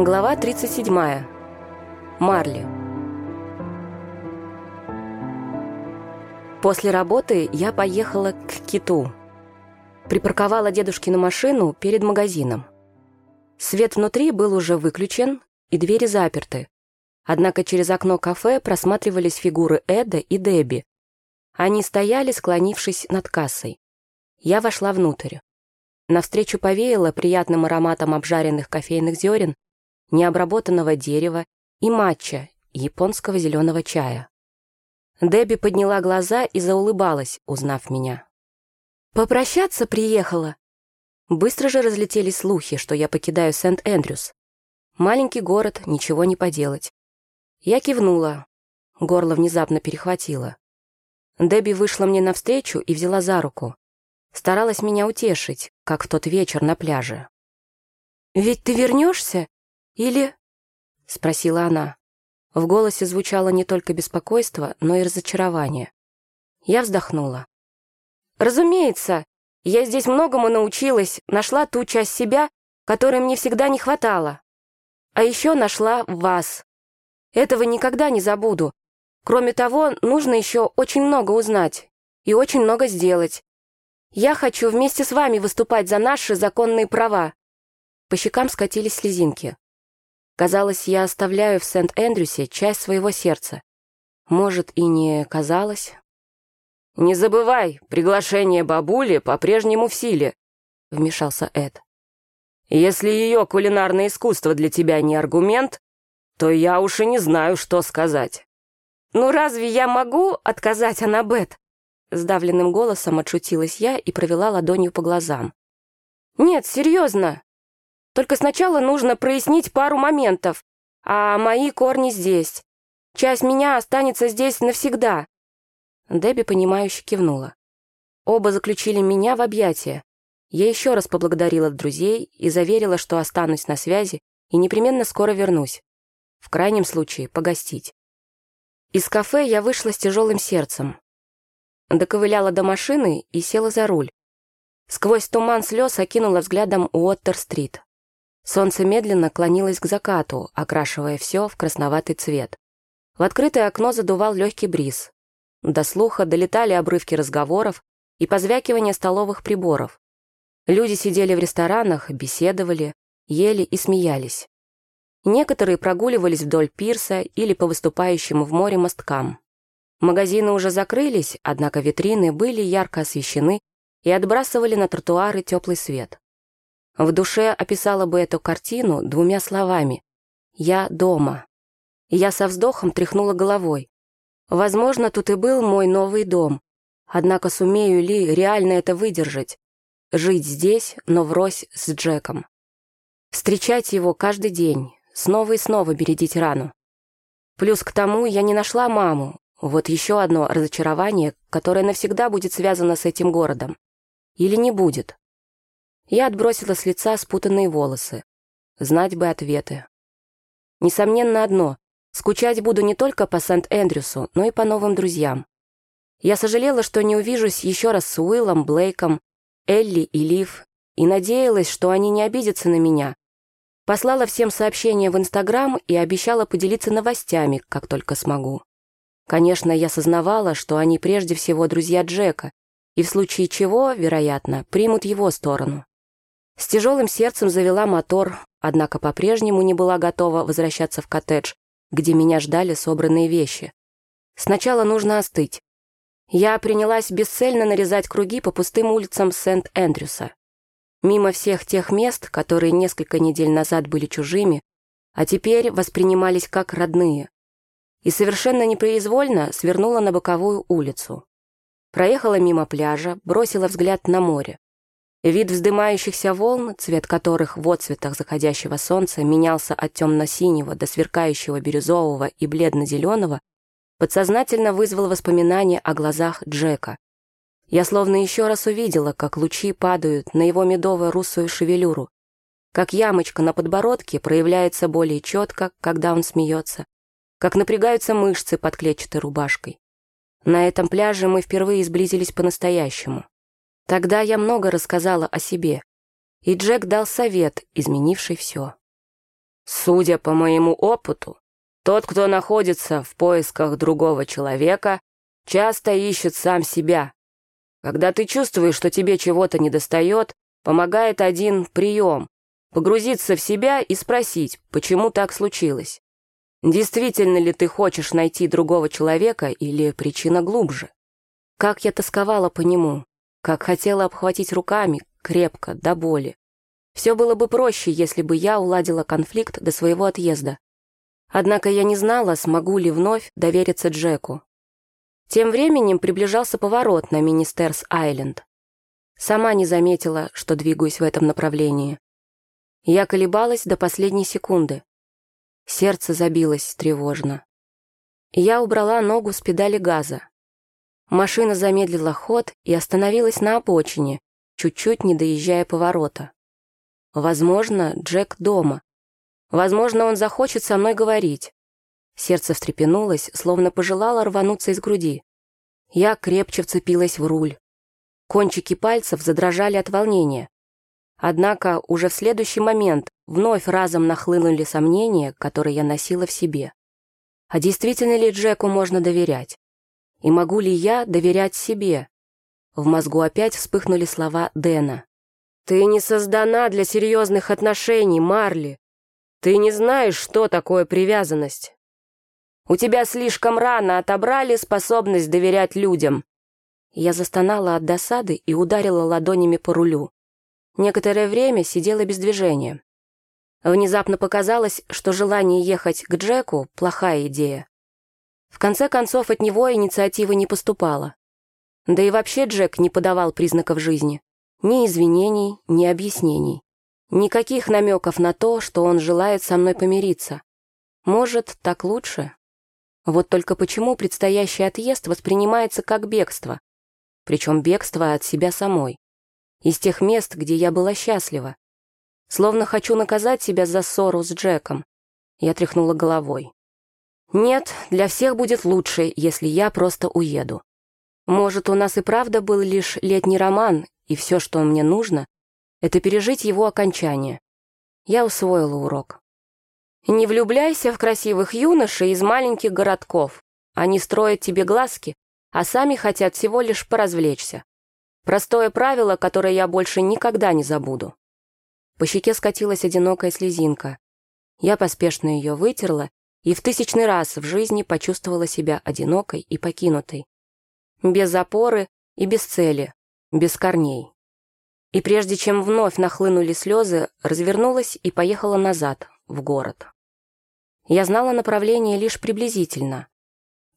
Глава 37. Марли. После работы я поехала к киту. Припарковала дедушкину машину перед магазином. Свет внутри был уже выключен, и двери заперты. Однако через окно кафе просматривались фигуры Эда и Дебби. Они стояли, склонившись над кассой. Я вошла внутрь. Навстречу повеяло приятным ароматом обжаренных кофейных зерен необработанного дерева и матча, японского зеленого чая. Дебби подняла глаза и заулыбалась, узнав меня. «Попрощаться приехала?» Быстро же разлетелись слухи, что я покидаю Сент-Эндрюс. Маленький город, ничего не поделать. Я кивнула. Горло внезапно перехватило. Дебби вышла мне навстречу и взяла за руку. Старалась меня утешить, как в тот вечер на пляже. «Ведь ты вернешься или...» — спросила она. В голосе звучало не только беспокойство, но и разочарование. Я вздохнула. «Разумеется, я здесь многому научилась, нашла ту часть себя, которой мне всегда не хватало. А еще нашла вас. Этого никогда не забуду. Кроме того, нужно еще очень много узнать и очень много сделать. Я хочу вместе с вами выступать за наши законные права». По щекам скатились слезинки. Казалось, я оставляю в Сент-Эндрюсе часть своего сердца. Может, и не казалось. «Не забывай, приглашение бабули по-прежнему в силе», — вмешался Эд. «Если ее кулинарное искусство для тебя не аргумент, то я уж и не знаю, что сказать». «Ну разве я могу отказать Аннабет?» Сдавленным голосом отшутилась я и провела ладонью по глазам. «Нет, серьезно. Только сначала нужно прояснить пару моментов, а мои корни здесь. Часть меня останется здесь навсегда». Дебби, понимающе кивнула. Оба заключили меня в объятия. Я еще раз поблагодарила друзей и заверила, что останусь на связи и непременно скоро вернусь. В крайнем случае, погостить. Из кафе я вышла с тяжелым сердцем. Доковыляла до машины и села за руль. Сквозь туман слез окинула взглядом Уоттер-стрит. Солнце медленно клонилось к закату, окрашивая все в красноватый цвет. В открытое окно задувал легкий бриз. До слуха долетали обрывки разговоров и позвякивание столовых приборов. Люди сидели в ресторанах, беседовали, ели и смеялись. Некоторые прогуливались вдоль пирса или по выступающим в море мосткам. Магазины уже закрылись, однако витрины были ярко освещены и отбрасывали на тротуары теплый свет. В душе описала бы эту картину двумя словами «Я дома». Я со вздохом тряхнула головой. Возможно, тут и был мой новый дом. Однако сумею ли реально это выдержать? Жить здесь, но врозь с Джеком. Встречать его каждый день, снова и снова бередить рану. Плюс к тому я не нашла маму. Вот еще одно разочарование, которое навсегда будет связано с этим городом. Или не будет. Я отбросила с лица спутанные волосы. Знать бы ответы. Несомненно одно. Скучать буду не только по Сент-Эндрюсу, но и по новым друзьям. Я сожалела, что не увижусь еще раз с Уиллом, Блейком, Элли и Лив, и надеялась, что они не обидятся на меня. Послала всем сообщения в Инстаграм и обещала поделиться новостями, как только смогу. Конечно, я сознавала, что они прежде всего друзья Джека, и в случае чего, вероятно, примут его сторону. С тяжелым сердцем завела мотор, однако по-прежнему не была готова возвращаться в коттедж, где меня ждали собранные вещи. Сначала нужно остыть. Я принялась бесцельно нарезать круги по пустым улицам Сент-Эндрюса. Мимо всех тех мест, которые несколько недель назад были чужими, а теперь воспринимались как родные. И совершенно непроизвольно свернула на боковую улицу. Проехала мимо пляжа, бросила взгляд на море. Вид вздымающихся волн, цвет которых в отцветах заходящего солнца менялся от темно-синего до сверкающего бирюзового и бледно-зеленого, подсознательно вызвал воспоминания о глазах Джека. Я словно еще раз увидела, как лучи падают на его медово-русую шевелюру, как ямочка на подбородке проявляется более четко, когда он смеется, как напрягаются мышцы под клетчатой рубашкой. На этом пляже мы впервые сблизились по-настоящему. Тогда я много рассказала о себе, и Джек дал совет, изменивший все. Судя по моему опыту, тот, кто находится в поисках другого человека, часто ищет сам себя. Когда ты чувствуешь, что тебе чего-то недостает, помогает один прием — погрузиться в себя и спросить, почему так случилось. Действительно ли ты хочешь найти другого человека или причина глубже? Как я тосковала по нему, как хотела обхватить руками, крепко, до боли. Все было бы проще, если бы я уладила конфликт до своего отъезда. Однако я не знала, смогу ли вновь довериться Джеку. Тем временем приближался поворот на Министерс-Айленд. Сама не заметила, что двигаюсь в этом направлении. Я колебалась до последней секунды. Сердце забилось тревожно. Я убрала ногу с педали газа. Машина замедлила ход и остановилась на обочине, чуть-чуть не доезжая поворота. Возможно, Джек дома. Возможно, он захочет со мной говорить. Сердце встрепенулось, словно пожелало рвануться из груди. Я крепче вцепилась в руль. Кончики пальцев задрожали от волнения. Однако уже в следующий момент вновь разом нахлынули сомнения, которые я носила в себе. А действительно ли Джеку можно доверять? И могу ли я доверять себе? В мозгу опять вспыхнули слова Дэна. «Ты не создана для серьезных отношений, Марли. Ты не знаешь, что такое привязанность. У тебя слишком рано отобрали способность доверять людям». Я застонала от досады и ударила ладонями по рулю. Некоторое время сидела без движения. Внезапно показалось, что желание ехать к Джеку — плохая идея. В конце концов, от него инициатива не поступала. Да и вообще Джек не подавал признаков жизни. Ни извинений, ни объяснений. Никаких намеков на то, что он желает со мной помириться. Может, так лучше? Вот только почему предстоящий отъезд воспринимается как бегство? Причем бегство от себя самой из тех мест, где я была счастлива. Словно хочу наказать себя за ссору с Джеком. Я тряхнула головой. Нет, для всех будет лучше, если я просто уеду. Может, у нас и правда был лишь летний роман, и все, что мне нужно, это пережить его окончание. Я усвоила урок. Не влюбляйся в красивых юношей из маленьких городков. Они строят тебе глазки, а сами хотят всего лишь поразвлечься. Простое правило, которое я больше никогда не забуду. По щеке скатилась одинокая слезинка. Я поспешно ее вытерла и в тысячный раз в жизни почувствовала себя одинокой и покинутой. Без опоры и без цели, без корней. И прежде чем вновь нахлынули слезы, развернулась и поехала назад, в город. Я знала направление лишь приблизительно.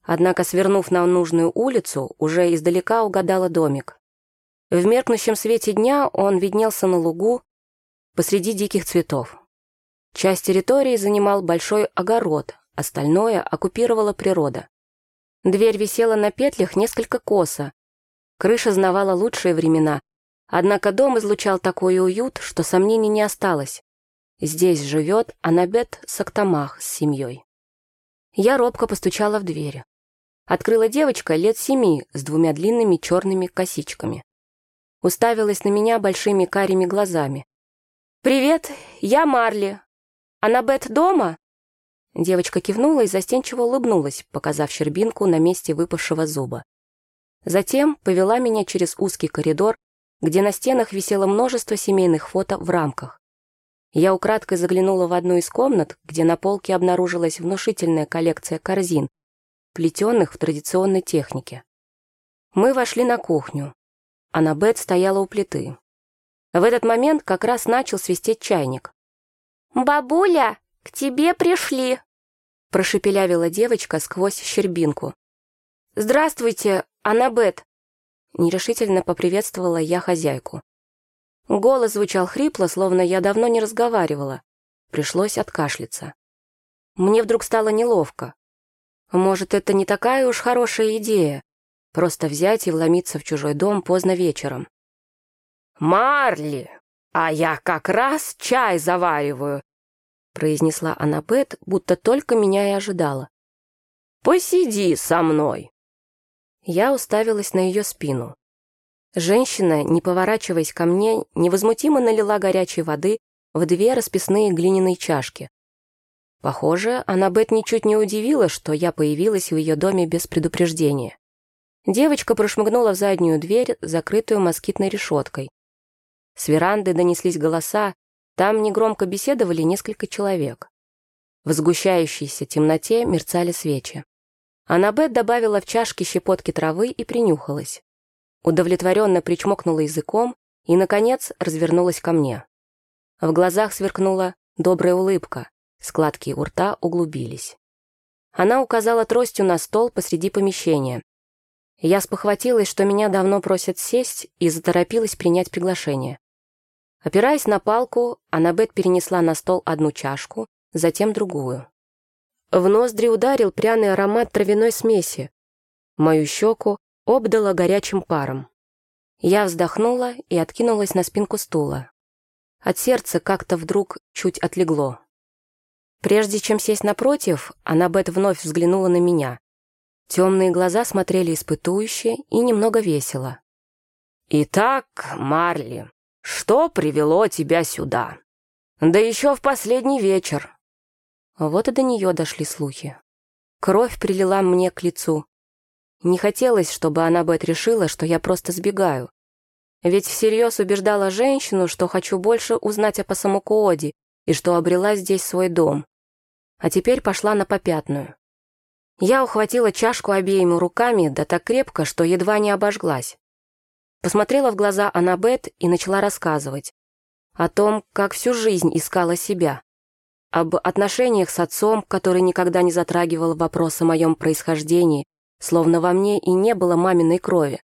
Однако, свернув на нужную улицу, уже издалека угадала домик. В меркнущем свете дня он виднелся на лугу посреди диких цветов. Часть территории занимал большой огород, остальное оккупировала природа. Дверь висела на петлях несколько косо. Крыша знавала лучшие времена, однако дом излучал такой уют, что сомнений не осталось. Здесь живет Анабет Сактамах с семьей. Я робко постучала в дверь. Открыла девочка лет семи с двумя длинными черными косичками уставилась на меня большими карими глазами. «Привет, я Марли. Аннабет дома?» Девочка кивнула и застенчиво улыбнулась, показав щербинку на месте выпавшего зуба. Затем повела меня через узкий коридор, где на стенах висело множество семейных фото в рамках. Я украдкой заглянула в одну из комнат, где на полке обнаружилась внушительная коллекция корзин, плетенных в традиционной технике. Мы вошли на кухню. Аннабет стояла у плиты. В этот момент как раз начал свистеть чайник. «Бабуля, к тебе пришли!» Прошепелявила девочка сквозь щербинку. «Здравствуйте, Аннабет!» Нерешительно поприветствовала я хозяйку. Голос звучал хрипло, словно я давно не разговаривала. Пришлось откашляться. Мне вдруг стало неловко. Может, это не такая уж хорошая идея Просто взять и вломиться в чужой дом поздно вечером. «Марли, а я как раз чай завариваю», произнесла Аннабет, будто только меня и ожидала. «Посиди со мной». Я уставилась на ее спину. Женщина, не поворачиваясь ко мне, невозмутимо налила горячей воды в две расписные глиняные чашки. Похоже, Аннабет ничуть не удивила, что я появилась в ее доме без предупреждения. Девочка прошмыгнула в заднюю дверь, закрытую москитной решеткой. С веранды донеслись голоса, там негромко беседовали несколько человек. В сгущающейся темноте мерцали свечи. Аннабет добавила в чашки щепотки травы и принюхалась. Удовлетворенно причмокнула языком и, наконец, развернулась ко мне. В глазах сверкнула добрая улыбка, складки у рта углубились. Она указала тростью на стол посреди помещения. Я спохватилась, что меня давно просят сесть, и заторопилась принять приглашение. Опираясь на палку, Аннабет перенесла на стол одну чашку, затем другую. В ноздри ударил пряный аромат травяной смеси. Мою щеку обдало горячим паром. Я вздохнула и откинулась на спинку стула. От сердца как-то вдруг чуть отлегло. Прежде чем сесть напротив, Аннабет вновь взглянула на меня. Темные глаза смотрели испытующе и немного весело. «Итак, Марли, что привело тебя сюда? Да еще в последний вечер». Вот и до нее дошли слухи. Кровь прилила мне к лицу. Не хотелось, чтобы Аннабет решила, что я просто сбегаю. Ведь всерьез убеждала женщину, что хочу больше узнать о Пасамукооде и что обрела здесь свой дом. А теперь пошла на попятную. Я ухватила чашку обеими руками, да так крепко, что едва не обожглась. Посмотрела в глаза Аннабет и начала рассказывать. О том, как всю жизнь искала себя. Об отношениях с отцом, который никогда не затрагивал вопрос о моем происхождении, словно во мне и не было маминой крови.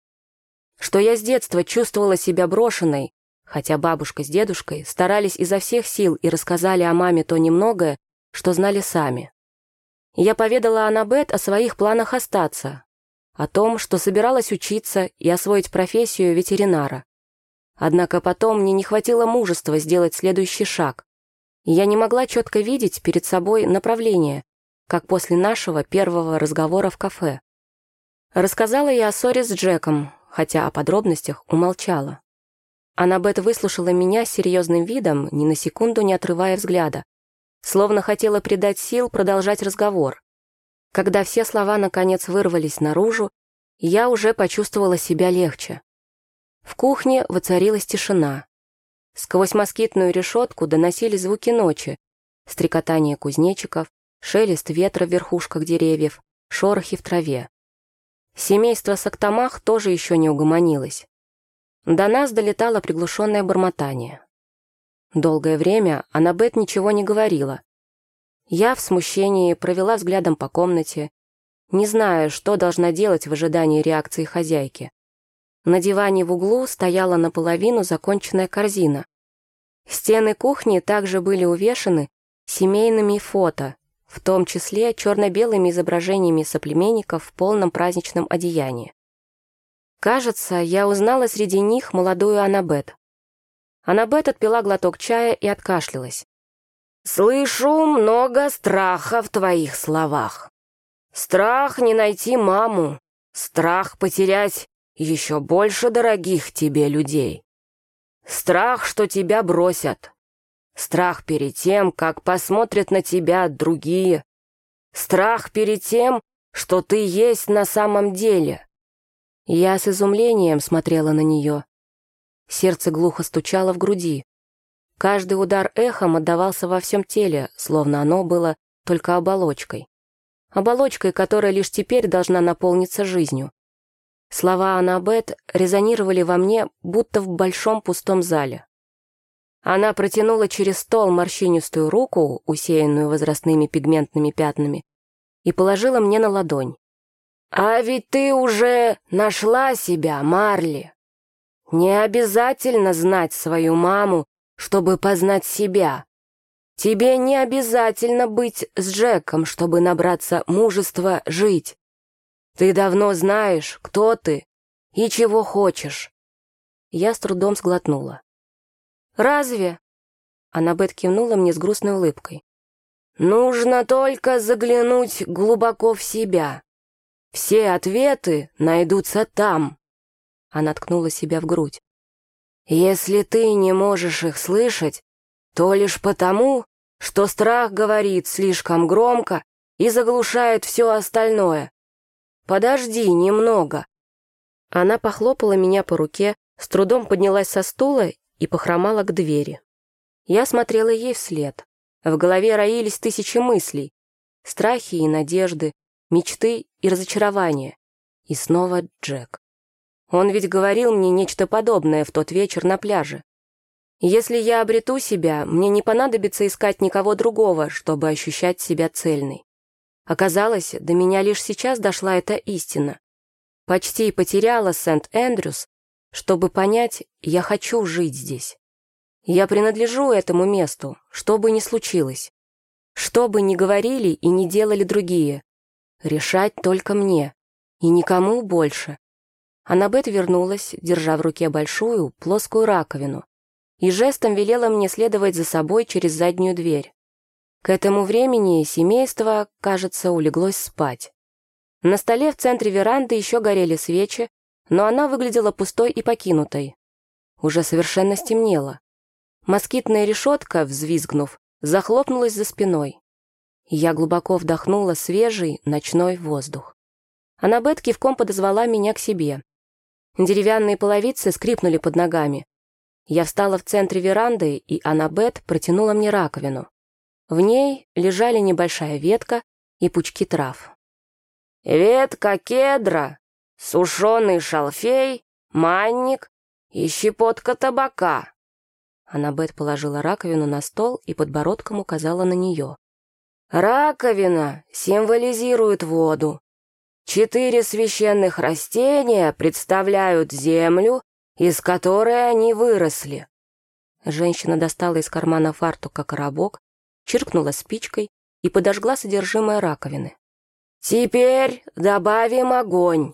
Что я с детства чувствовала себя брошенной, хотя бабушка с дедушкой старались изо всех сил и рассказали о маме то немногое, что знали сами. Я поведала Аннабет о своих планах остаться, о том, что собиралась учиться и освоить профессию ветеринара. Однако потом мне не хватило мужества сделать следующий шаг. И я не могла четко видеть перед собой направление, как после нашего первого разговора в кафе. Рассказала я о ссоре с Джеком, хотя о подробностях умолчала. Аннабет выслушала меня с серьезным видом, ни на секунду не отрывая взгляда, словно хотела придать сил продолжать разговор. Когда все слова наконец вырвались наружу, я уже почувствовала себя легче. В кухне воцарилась тишина. Сквозь москитную решетку доносили звуки ночи, стрекотание кузнечиков, шелест ветра в верхушках деревьев, шорохи в траве. Семейство Сактамах тоже еще не угомонилось. До нас долетало приглушенное бормотание. Долгое время Аннабет ничего не говорила. Я в смущении провела взглядом по комнате, не зная, что должна делать в ожидании реакции хозяйки. На диване в углу стояла наполовину законченная корзина. Стены кухни также были увешаны семейными фото, в том числе черно-белыми изображениями соплеменников в полном праздничном одеянии. Кажется, я узнала среди них молодую Аннабет. Аннабет отпила глоток чая и откашлялась. «Слышу много страха в твоих словах. Страх не найти маму, страх потерять еще больше дорогих тебе людей. Страх, что тебя бросят. Страх перед тем, как посмотрят на тебя другие. Страх перед тем, что ты есть на самом деле». Я с изумлением смотрела на нее. Сердце глухо стучало в груди. Каждый удар эхом отдавался во всем теле, словно оно было только оболочкой. Оболочкой, которая лишь теперь должна наполниться жизнью. Слова Аннабет резонировали во мне, будто в большом пустом зале. Она протянула через стол морщинистую руку, усеянную возрастными пигментными пятнами, и положила мне на ладонь. «А ведь ты уже нашла себя, Марли!» Не обязательно знать свою маму, чтобы познать себя. Тебе не обязательно быть с Джеком, чтобы набраться мужества жить. Ты давно знаешь, кто ты и чего хочешь. Я с трудом сглотнула. «Разве?» Аннабет кивнула мне с грустной улыбкой. «Нужно только заглянуть глубоко в себя. Все ответы найдутся там». Она ткнула себя в грудь. «Если ты не можешь их слышать, то лишь потому, что страх говорит слишком громко и заглушает все остальное. Подожди немного». Она похлопала меня по руке, с трудом поднялась со стула и похромала к двери. Я смотрела ей вслед. В голове роились тысячи мыслей. Страхи и надежды, мечты и разочарования. И снова Джек. Он ведь говорил мне нечто подобное в тот вечер на пляже. Если я обрету себя, мне не понадобится искать никого другого, чтобы ощущать себя цельной. Оказалось, до меня лишь сейчас дошла эта истина. Почти потеряла Сент-Эндрюс, чтобы понять, я хочу жить здесь. Я принадлежу этому месту, что бы ни случилось. Что бы ни говорили и не делали другие. Решать только мне. И никому больше. Аннабет вернулась, держа в руке большую, плоскую раковину, и жестом велела мне следовать за собой через заднюю дверь. К этому времени семейство, кажется, улеглось спать. На столе в центре веранды еще горели свечи, но она выглядела пустой и покинутой. Уже совершенно стемнело. Москитная решетка, взвизгнув, захлопнулась за спиной. Я глубоко вдохнула свежий ночной воздух. Аннабет кивком подозвала меня к себе. Деревянные половицы скрипнули под ногами. Я встала в центре веранды, и Аннабет протянула мне раковину. В ней лежали небольшая ветка и пучки трав. «Ветка кедра, сушеный шалфей, манник и щепотка табака». Аннабет положила раковину на стол и подбородком указала на нее. «Раковина символизирует воду. Четыре священных растения представляют землю, из которой они выросли». Женщина достала из кармана фартука коробок чиркнула спичкой и подожгла содержимое раковины. «Теперь добавим огонь!»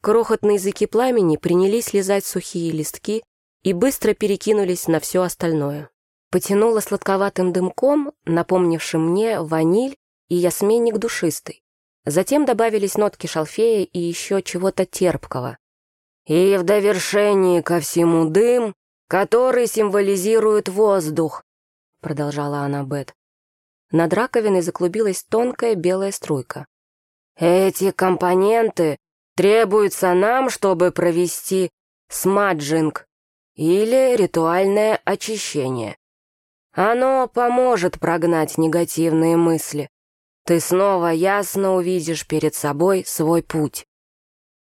Крохотные языки пламени принялись лизать сухие листки и быстро перекинулись на все остальное. Потянуло сладковатым дымком, напомнившим мне ваниль и ясменник душистый. Затем добавились нотки шалфея и еще чего-то терпкого. И в довершении ко всему дым, который символизирует воздух, продолжала она Бет. Над раковиной заклубилась тонкая белая струйка. «Эти компоненты требуются нам, чтобы провести смаджинг или ритуальное очищение. Оно поможет прогнать негативные мысли. Ты снова ясно увидишь перед собой свой путь».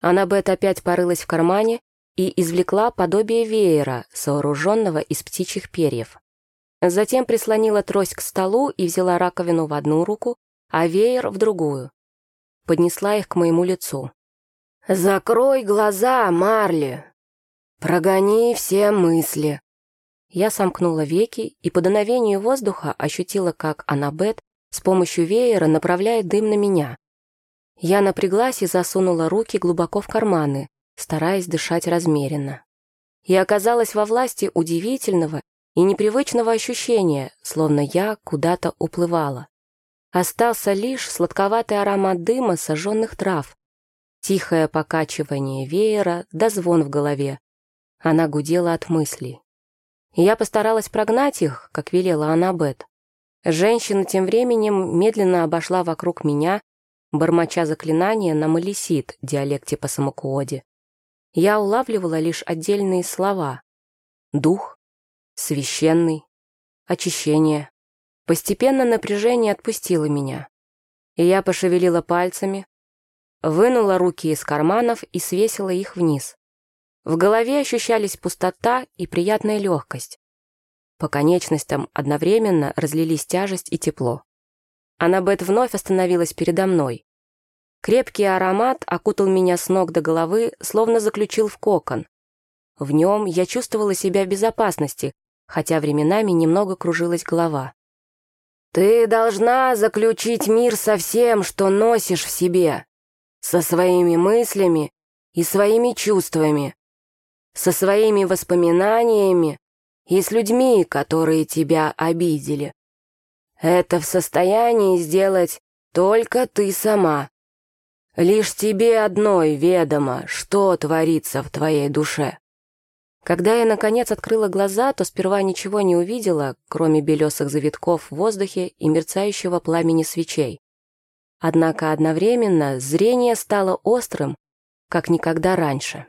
Аннабет опять порылась в кармане и извлекла подобие веера, сооруженного из птичьих перьев. Затем прислонила трость к столу и взяла раковину в одну руку, а веер в другую. Поднесла их к моему лицу. «Закрой глаза, Марли! Прогони все мысли!» Я сомкнула веки и по дуновению воздуха ощутила, как Аннабет с помощью веера направляет дым на меня. Я напряглась и засунула руки глубоко в карманы, стараясь дышать размеренно. И оказалась во власти удивительного и непривычного ощущения, словно я куда-то уплывала. Остался лишь сладковатый аромат дыма сожженных трав, тихое покачивание веера да звон в голове. Она гудела от мыслей. Я постаралась прогнать их, как велела Аннабет. Женщина тем временем медленно обошла вокруг меня, бормоча заклинания на малисит, диалекте по самокуоде. Я улавливала лишь отдельные слова. Дух, священный, очищение. Постепенно напряжение отпустило меня. И я пошевелила пальцами, вынула руки из карманов и свесила их вниз. В голове ощущались пустота и приятная легкость. По конечностям одновременно разлились тяжесть и тепло. Аннабет вновь остановилась передо мной. Крепкий аромат окутал меня с ног до головы, словно заключил в кокон. В нем я чувствовала себя в безопасности, хотя временами немного кружилась голова. «Ты должна заключить мир со всем, что носишь в себе, со своими мыслями и своими чувствами, со своими воспоминаниями и с людьми, которые тебя обидели. Это в состоянии сделать только ты сама. Лишь тебе одной ведомо, что творится в твоей душе. Когда я, наконец, открыла глаза, то сперва ничего не увидела, кроме белесых завитков в воздухе и мерцающего пламени свечей. Однако одновременно зрение стало острым, как никогда раньше.